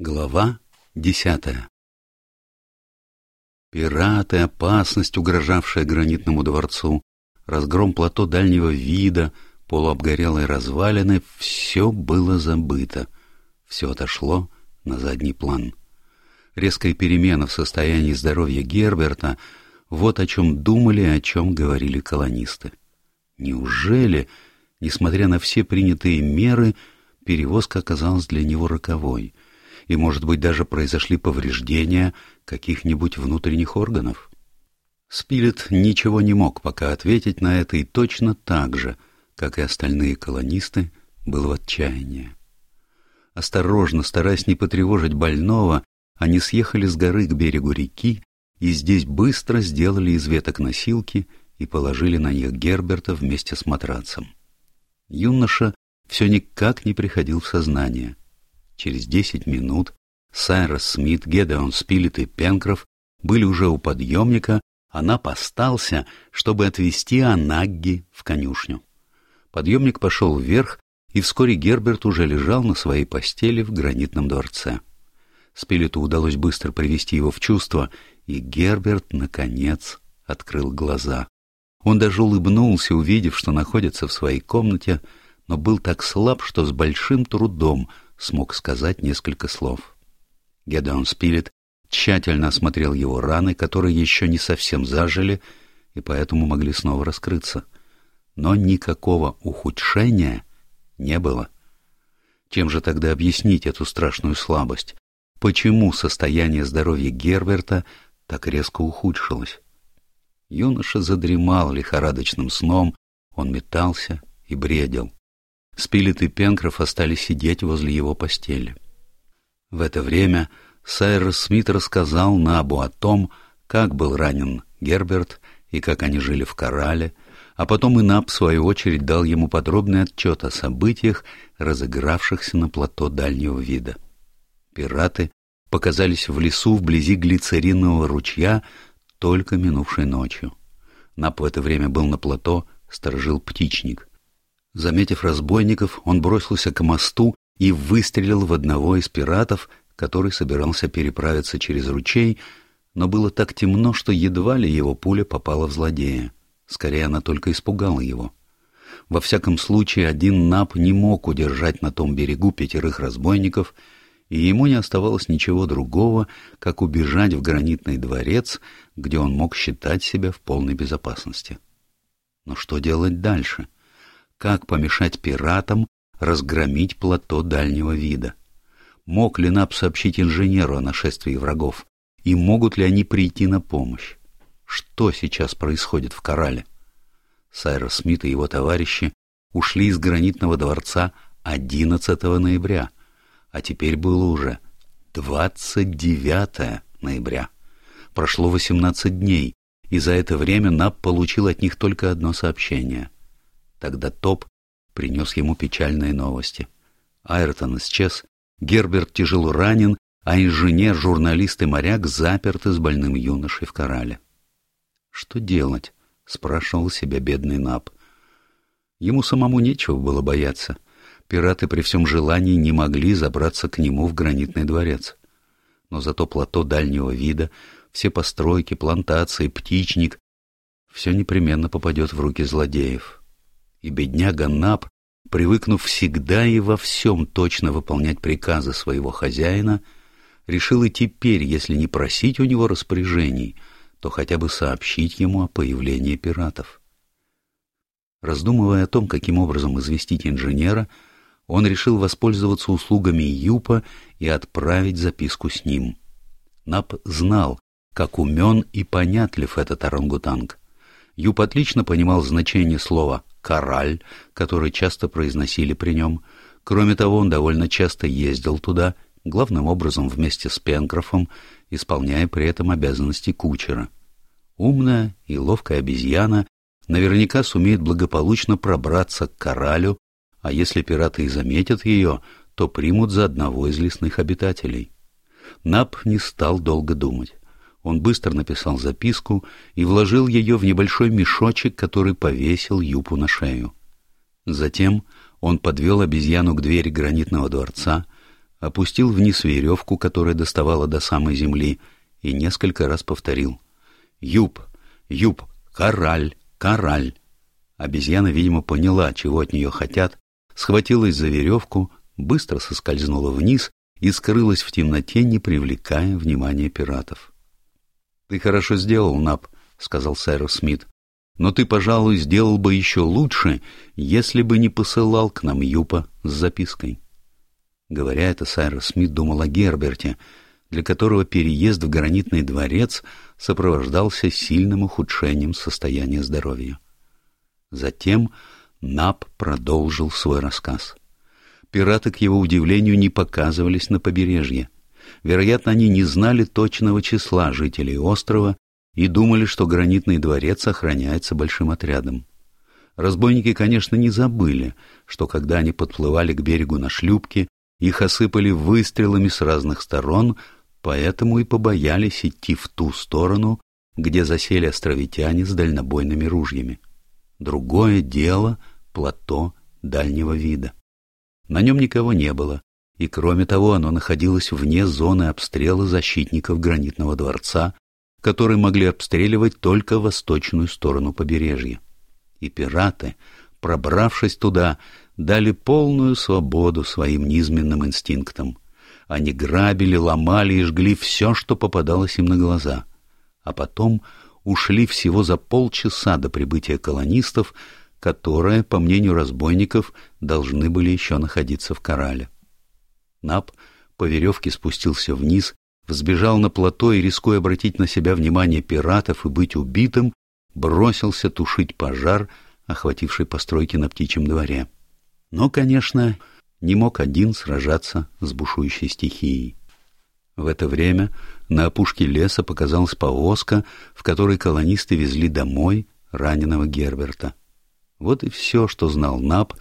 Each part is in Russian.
Глава десятая Пираты, опасность, угрожавшая гранитному дворцу, разгром плато дальнего вида, полуобгорелые развалины — все было забыто. Все отошло на задний план. Резкая перемена в состоянии здоровья Герберта — вот о чем думали и о чем говорили колонисты. Неужели, несмотря на все принятые меры, перевозка оказалась для него роковой — и, может быть, даже произошли повреждения каких-нибудь внутренних органов. Спилет ничего не мог пока ответить на это и точно так же, как и остальные колонисты, был в отчаянии. Осторожно, стараясь не потревожить больного, они съехали с горы к берегу реки и здесь быстро сделали из веток носилки и положили на них Герберта вместе с матрацем. Юноша все никак не приходил в сознание. Через десять минут Сайрос Смит, Гедеон Спилет и Пенкроф были уже у подъемника, а Нап остался, чтобы отвезти Анагги в конюшню. Подъемник пошел вверх, и вскоре Герберт уже лежал на своей постели в гранитном дворце. Спилету удалось быстро привести его в чувство, и Герберт, наконец, открыл глаза. Он даже улыбнулся, увидев, что находится в своей комнате, но был так слаб, что с большим трудом — смог сказать несколько слов. Гедеон Спилет тщательно осмотрел его раны, которые еще не совсем зажили и поэтому могли снова раскрыться. Но никакого ухудшения не было. Чем же тогда объяснить эту страшную слабость? Почему состояние здоровья Герберта так резко ухудшилось? Юноша задремал лихорадочным сном, он метался и бредил. Спилет и Пенкроф остались сидеть возле его постели. В это время Сайрос Смит рассказал Набу о том, как был ранен Герберт и как они жили в Корале, а потом и Наб, в свою очередь, дал ему подробный отчет о событиях, разыгравшихся на плато дальнего вида. Пираты показались в лесу вблизи глицеринового ручья только минувшей ночью. Наб в это время был на плато, сторожил птичник. Заметив разбойников, он бросился к мосту и выстрелил в одного из пиратов, который собирался переправиться через ручей, но было так темно, что едва ли его пуля попала в злодея. Скорее, она только испугала его. Во всяком случае, один Нап не мог удержать на том берегу пятерых разбойников, и ему не оставалось ничего другого, как убежать в гранитный дворец, где он мог считать себя в полной безопасности. Но что делать дальше? — как помешать пиратам разгромить плато дальнего вида. Мог ли Нап сообщить инженеру о нашествии врагов? И могут ли они прийти на помощь? Что сейчас происходит в Корале? Сайрос Смит и его товарищи ушли из гранитного дворца 11 ноября, а теперь было уже 29 ноября. Прошло 18 дней, и за это время Нап получил от них только одно сообщение — Тогда Топ принес ему печальные новости. Айртон исчез, Герберт тяжело ранен, а инженер, журналист и моряк заперты с больным юношей в корале. «Что делать?» — спрашивал себя бедный Наб. Ему самому нечего было бояться. Пираты при всем желании не могли забраться к нему в гранитный дворец. Но зато плато дальнего вида, все постройки, плантации, птичник — все непременно попадет в руки злодеев и бедняга Нап, привыкнув всегда и во всем точно выполнять приказы своего хозяина, решил и теперь, если не просить у него распоряжений, то хотя бы сообщить ему о появлении пиратов. Раздумывая о том, каким образом известить инженера, он решил воспользоваться услугами Юпа и отправить записку с ним. Нап знал, как умен и понятлив этот орангутанг. Юп отлично понимал значение слова «кораль», который часто произносили при нем. Кроме того, он довольно часто ездил туда, главным образом вместе с Пенкрофом, исполняя при этом обязанности кучера. Умная и ловкая обезьяна наверняка сумеет благополучно пробраться к коралю, а если пираты и заметят ее, то примут за одного из лесных обитателей. Нап не стал долго думать. Он быстро написал записку и вложил ее в небольшой мешочек, который повесил Юпу на шею. Затем он подвел обезьяну к двери гранитного дворца, опустил вниз веревку, которая доставала до самой земли, и несколько раз повторил. «Юб! Юб! Кораль! Кораль!» Обезьяна, видимо, поняла, чего от нее хотят, схватилась за веревку, быстро соскользнула вниз и скрылась в темноте, не привлекая внимания пиратов. — Ты хорошо сделал, Нап, — сказал Сайрус Смит. — Но ты, пожалуй, сделал бы еще лучше, если бы не посылал к нам Юпа с запиской. Говоря это, Сайрус Смит думал о Герберте, для которого переезд в гранитный дворец сопровождался сильным ухудшением состояния здоровья. Затем Нап продолжил свой рассказ. Пираты, к его удивлению, не показывались на побережье. Вероятно, они не знали точного числа жителей острова и думали, что гранитный дворец охраняется большим отрядом. Разбойники, конечно, не забыли, что когда они подплывали к берегу на шлюпке, их осыпали выстрелами с разных сторон, поэтому и побоялись идти в ту сторону, где засели островитяне с дальнобойными ружьями. Другое дело — плато дальнего вида. На нем никого не было, и кроме того оно находилось вне зоны обстрела защитников гранитного дворца, которые могли обстреливать только восточную сторону побережья. И пираты, пробравшись туда, дали полную свободу своим низменным инстинктам. Они грабили, ломали и жгли все, что попадалось им на глаза. А потом ушли всего за полчаса до прибытия колонистов, которые, по мнению разбойников, должны были еще находиться в Корале. Нап по веревке спустился вниз, взбежал на плато и, рискуя обратить на себя внимание пиратов и быть убитым, бросился тушить пожар, охвативший постройки на птичьем дворе. Но, конечно, не мог один сражаться с бушующей стихией. В это время на опушке леса показалась повозка, в которой колонисты везли домой раненого Герберта. Вот и все, что знал Наб,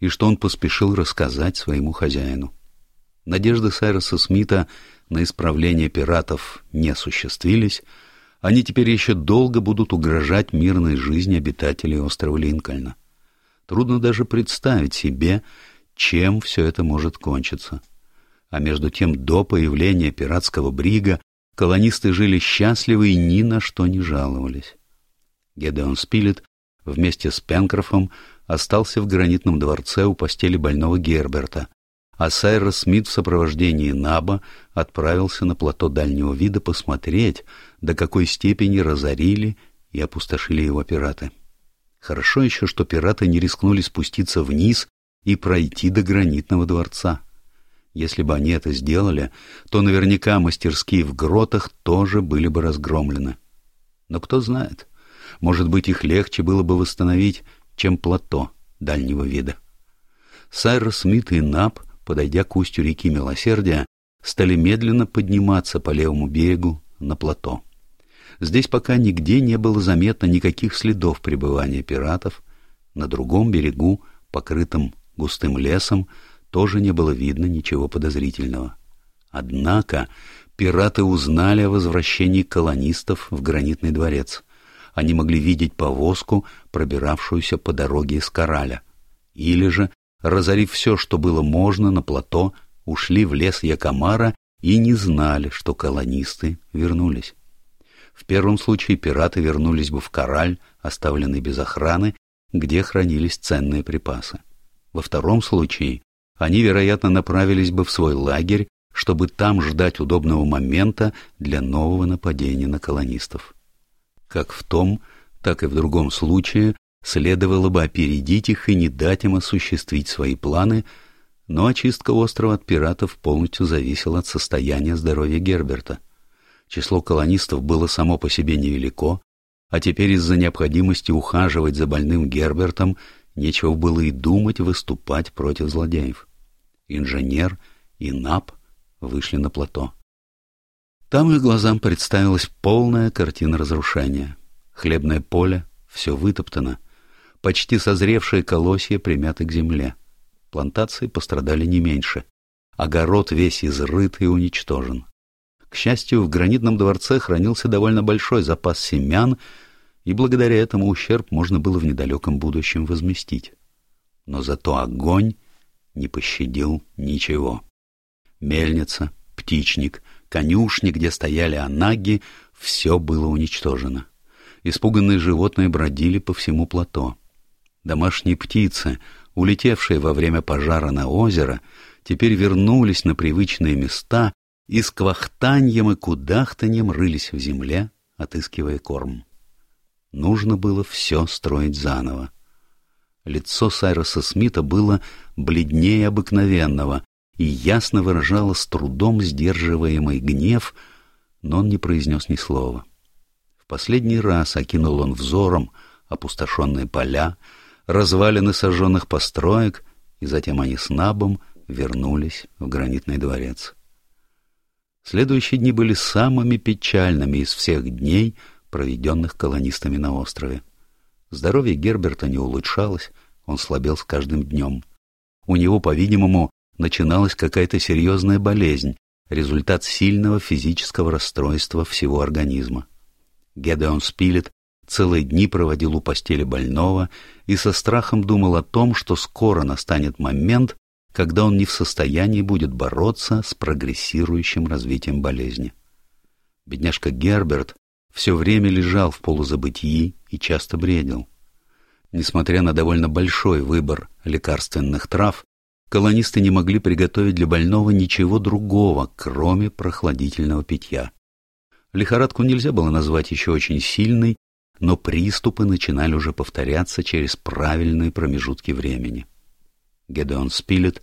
и что он поспешил рассказать своему хозяину. Надежды Сайроса Смита на исправление пиратов не осуществились, они теперь еще долго будут угрожать мирной жизни обитателей острова Линкольна. Трудно даже представить себе, чем все это может кончиться а между тем до появления пиратского брига колонисты жили счастливы и ни на что не жаловались. Гедеон Спилет вместе с Пенкрофом остался в гранитном дворце у постели больного Герберта, а Сайрос Смит в сопровождении Наба отправился на плато дальнего вида посмотреть, до какой степени разорили и опустошили его пираты. Хорошо еще, что пираты не рискнули спуститься вниз и пройти до гранитного дворца. Если бы они это сделали, то наверняка мастерские в гротах тоже были бы разгромлены. Но кто знает, может быть, их легче было бы восстановить, чем плато дальнего вида. Сайрос Смит и Нап, подойдя к устью реки Милосердия, стали медленно подниматься по левому берегу на плато. Здесь пока нигде не было заметно никаких следов пребывания пиратов. На другом берегу, покрытом густым лесом, тоже не было видно ничего подозрительного. Однако пираты узнали о возвращении колонистов в гранитный дворец. Они могли видеть повозку, пробиравшуюся по дороге из Кораля. Или же, разорив все, что было можно на плато, ушли в лес Якомара и не знали, что колонисты вернулись. В первом случае пираты вернулись бы в Кораль, оставленный без охраны, где хранились ценные припасы. Во втором случае они, вероятно, направились бы в свой лагерь, чтобы там ждать удобного момента для нового нападения на колонистов. Как в том, так и в другом случае следовало бы опередить их и не дать им осуществить свои планы, но очистка острова от пиратов полностью зависела от состояния здоровья Герберта. Число колонистов было само по себе невелико, а теперь из-за необходимости ухаживать за больным Гербертом нечего было и думать выступать против злодеев. Инженер и НАП вышли на плато. Там их глазам представилась полная картина разрушения. Хлебное поле, все вытоптано, почти созревшие колосья примяты к земле. Плантации пострадали не меньше. Огород весь изрыт и уничтожен. К счастью, в гранитном дворце хранился довольно большой запас семян, и благодаря этому ущерб можно было в недалеком будущем возместить. Но зато огонь не пощадил ничего. Мельница, птичник, конюшни, где стояли анаги, все было уничтожено. Испуганные животные бродили по всему плато. Домашние птицы, улетевшие во время пожара на озеро, теперь вернулись на привычные места и с квахтаньем и кудахтаньем рылись в земле, отыскивая корм. Нужно было все строить заново. Лицо Сайроса Смита было бледнее обыкновенного и ясно выражало с трудом сдерживаемый гнев, но он не произнес ни слова. В последний раз окинул он взором опустошенные поля, развалины сожженных построек, и затем они с Набом вернулись в гранитный дворец. Следующие дни были самыми печальными из всех дней, проведенных колонистами на острове. Здоровье Герберта не улучшалось, он слабел с каждым днем. У него, по-видимому, начиналась какая-то серьезная болезнь, результат сильного физического расстройства всего организма. Гедеон Спилет целые дни проводил у постели больного и со страхом думал о том, что скоро настанет момент, когда он не в состоянии будет бороться с прогрессирующим развитием болезни. Бедняжка Герберт все время лежал в полузабытии и часто бредил. Несмотря на довольно большой выбор лекарственных трав, колонисты не могли приготовить для больного ничего другого, кроме прохладительного питья. Лихорадку нельзя было назвать еще очень сильной, но приступы начинали уже повторяться через правильные промежутки времени. Гедеон Спилет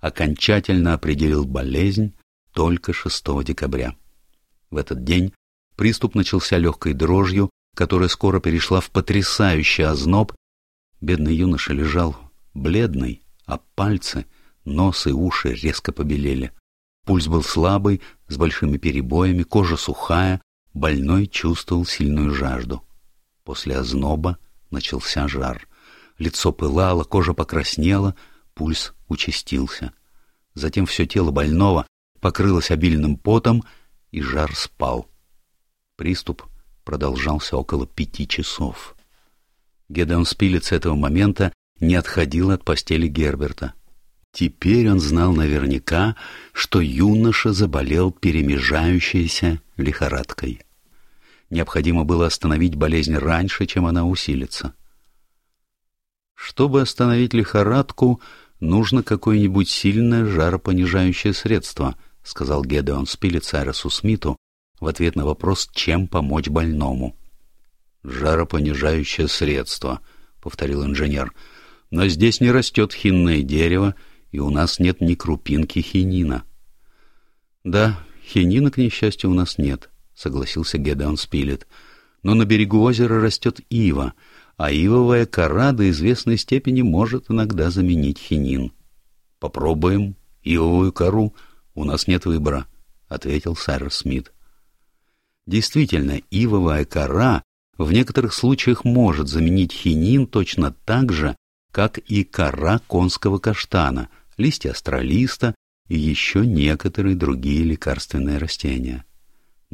окончательно определил болезнь только 6 декабря. В этот день приступ начался легкой дрожью, которая скоро перешла в потрясающий озноб. Бедный юноша лежал бледный, а пальцы, нос и уши резко побелели. Пульс был слабый, с большими перебоями, кожа сухая, больной чувствовал сильную жажду. После озноба начался жар. Лицо пылало, кожа покраснела, пульс участился. Затем все тело больного покрылось обильным потом, и жар спал. Приступ продолжался около пяти часов. Гедеон Спилет с этого момента не отходил от постели Герберта. Теперь он знал наверняка, что юноша заболел перемежающейся лихорадкой. Необходимо было остановить болезнь раньше, чем она усилится. Чтобы остановить лихорадку, нужно какое-нибудь сильное жаропонижающее средство, сказал Гедеон Спилет Сайросу Смиту в ответ на вопрос, чем помочь больному. «Жаропонижающее средство», — повторил инженер, — «но здесь не растет хинное дерево, и у нас нет ни крупинки хинина». «Да, хинина, к несчастью, у нас нет», — согласился Гедеон Спилет. «Но на берегу озера растет ива, а ивовая кора до известной степени может иногда заменить хинин». «Попробуем ивовую кору, у нас нет выбора», — ответил Сайр Смит. Действительно, ивовая кора в некоторых случаях может заменить хинин точно так же, как и кора конского каштана, листья астролиста и еще некоторые другие лекарственные растения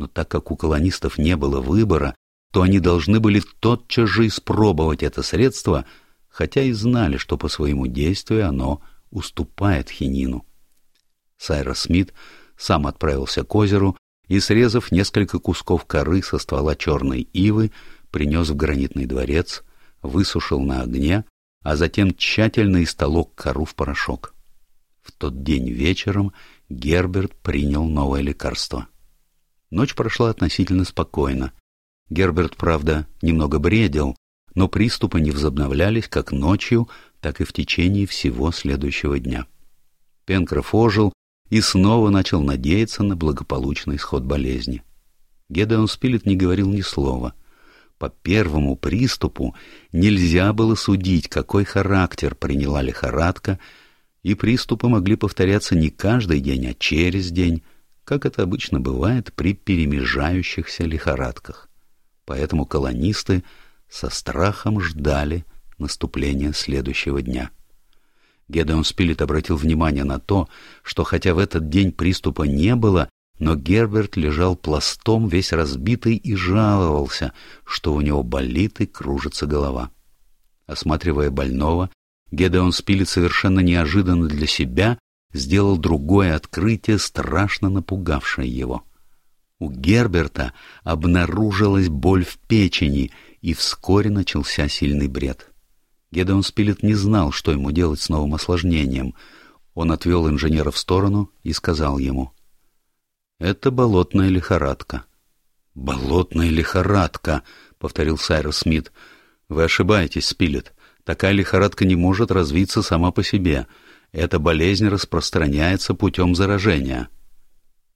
но так как у колонистов не было выбора, то они должны были тотчас же испробовать это средство, хотя и знали, что по своему действию оно уступает хинину. Сайрос Смит сам отправился к озеру и, срезав несколько кусков коры со ствола черной ивы, принес в гранитный дворец, высушил на огне, а затем тщательно истолок кору в порошок. В тот день вечером Герберт принял новое лекарство — Ночь прошла относительно спокойно. Герберт, правда, немного бредил, но приступы не возобновлялись как ночью, так и в течение всего следующего дня. Пенкроф ожил и снова начал надеяться на благополучный исход болезни. Гедеон Спилет не говорил ни слова. По первому приступу нельзя было судить, какой характер приняла лихорадка, и приступы могли повторяться не каждый день, а через день, как это обычно бывает при перемежающихся лихорадках. Поэтому колонисты со страхом ждали наступления следующего дня. Гедеон Спилет обратил внимание на то, что хотя в этот день приступа не было, но Герберт лежал пластом, весь разбитый, и жаловался, что у него болит и кружится голова. Осматривая больного, Гедеон Спилет совершенно неожиданно для себя сделал другое открытие, страшно напугавшее его. У Герберта обнаружилась боль в печени, и вскоре начался сильный бред. Гедеон Спилет не знал, что ему делать с новым осложнением. Он отвел инженера в сторону и сказал ему. «Это болотная лихорадка». «Болотная лихорадка», — повторил Сайрос Смит. «Вы ошибаетесь, Спилет. Такая лихорадка не может развиться сама по себе. Эта болезнь распространяется путем заражения».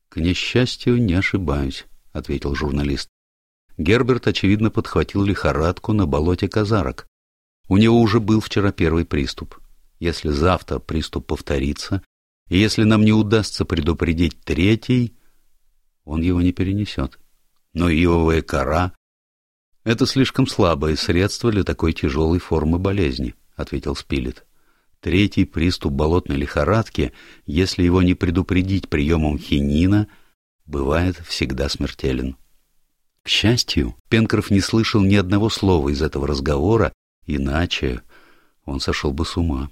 «К несчастью, не ошибаюсь», — ответил журналист. Герберт, очевидно, подхватил лихорадку на болоте казарок. У него уже был вчера первый приступ. Если завтра приступ повторится, и если нам не удастся предупредить третий, он его не перенесет. Но ивовая кора — это слишком слабое средство для такой тяжелой формы болезни, — ответил Спилет. Третий приступ болотной лихорадки, если его не предупредить приемом хинина, бывает всегда смертелен. К счастью, Пенкроф не слышал ни одного слова из этого разговора, иначе он сошел бы с ума.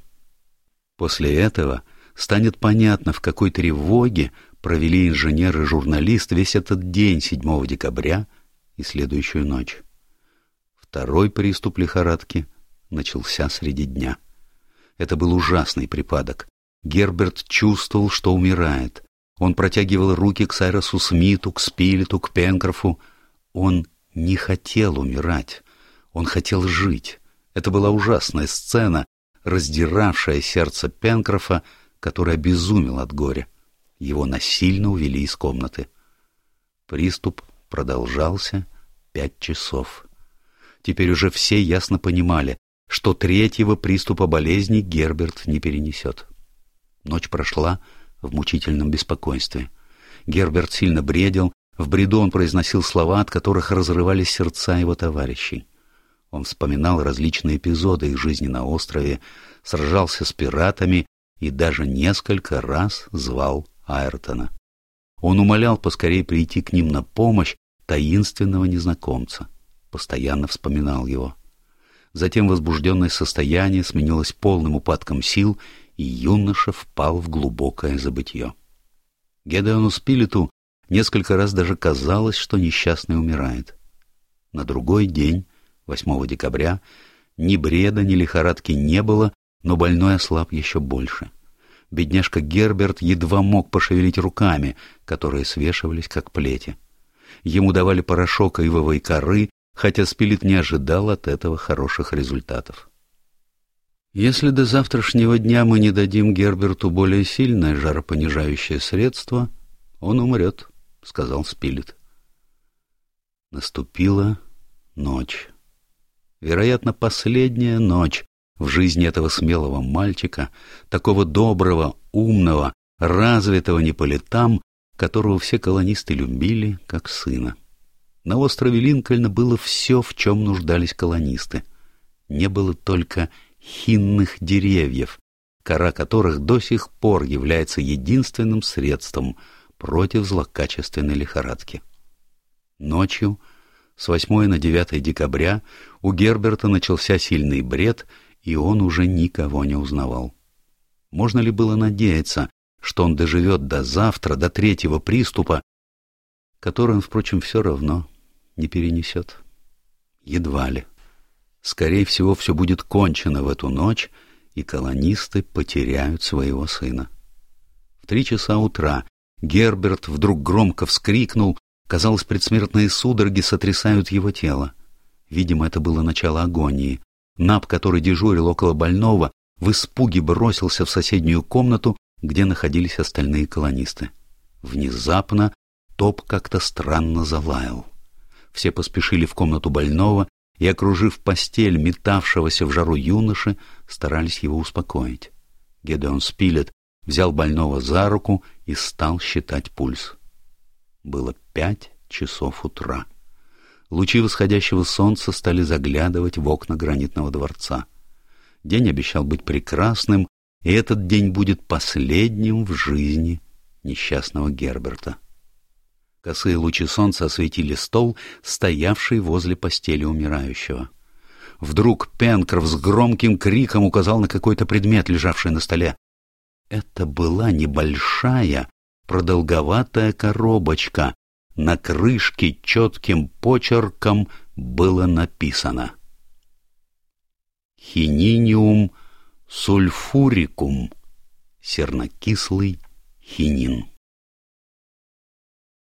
После этого станет понятно, в какой тревоге провели инженер и журналист весь этот день 7 декабря и следующую ночь. Второй приступ лихорадки начался среди дня. Это был ужасный припадок. Герберт чувствовал, что умирает. Он протягивал руки к Сайросу Смиту, к Спилету, к Пенкрофу. Он не хотел умирать. Он хотел жить. Это была ужасная сцена, раздиравшая сердце Пенкрофа, который обезумел от горя. Его насильно увели из комнаты. Приступ продолжался пять часов. Теперь уже все ясно понимали, что третьего приступа болезни Герберт не перенесет. Ночь прошла в мучительном беспокойстве. Герберт сильно бредил, в бреду он произносил слова, от которых разрывались сердца его товарищей. Он вспоминал различные эпизоды их жизни на острове, сражался с пиратами и даже несколько раз звал Айртона. Он умолял поскорее прийти к ним на помощь таинственного незнакомца. Постоянно вспоминал его. Затем возбужденное состояние сменилось полным упадком сил, и юноша впал в глубокое забытье. Гедеону Спилету несколько раз даже казалось, что несчастный умирает. На другой день, 8 декабря, ни бреда, ни лихорадки не было, но больной ослаб еще больше — бедняжка Герберт едва мог пошевелить руками, которые свешивались как плети. Ему давали порошок ивовой коры, хотя Спилет не ожидал от этого хороших результатов. «Если до завтрашнего дня мы не дадим Герберту более сильное жаропонижающее средство, он умрет», — сказал Спилет. Наступила ночь. Вероятно, последняя ночь, в жизни этого смелого мальчика, такого доброго, умного, развитого не по летам, которого все колонисты любили как сына. На острове Линкольна было все, в чем нуждались колонисты. Не было только хинных деревьев, кора которых до сих пор является единственным средством против злокачественной лихорадки. Ночью, с 8 на 9 декабря, у Герберта начался сильный бред, и он уже никого не узнавал. Можно ли было надеяться, что он доживет до завтра, до третьего приступа, который он, впрочем, все равно не перенесет? Едва ли. Скорее всего, все будет кончено в эту ночь, и колонисты потеряют своего сына. В три часа утра Герберт вдруг громко вскрикнул, казалось, предсмертные судороги сотрясают его тело. Видимо, это было начало агонии. Наб, который дежурил около больного, в испуге бросился в соседнюю комнату, где находились остальные колонисты. Внезапно топ как-то странно залаял. Все поспешили в комнату больного и, окружив постель метавшегося в жару юноши, старались его успокоить. Гедеон Спилет взял больного за руку и стал считать пульс. Было пять часов утра. Лучи восходящего солнца стали заглядывать в окна гранитного дворца. День обещал быть прекрасным, и этот день будет последним в жизни несчастного Герберта. Косые лучи солнца осветили стол, стоявший возле постели умирающего. Вдруг Пенкроф с громким криком указал на какой-то предмет, лежавший на столе. Это была небольшая, продолговатая коробочка. На крышке четким почерком было написано «Хининиум сульфурикум» — сернокислый хинин.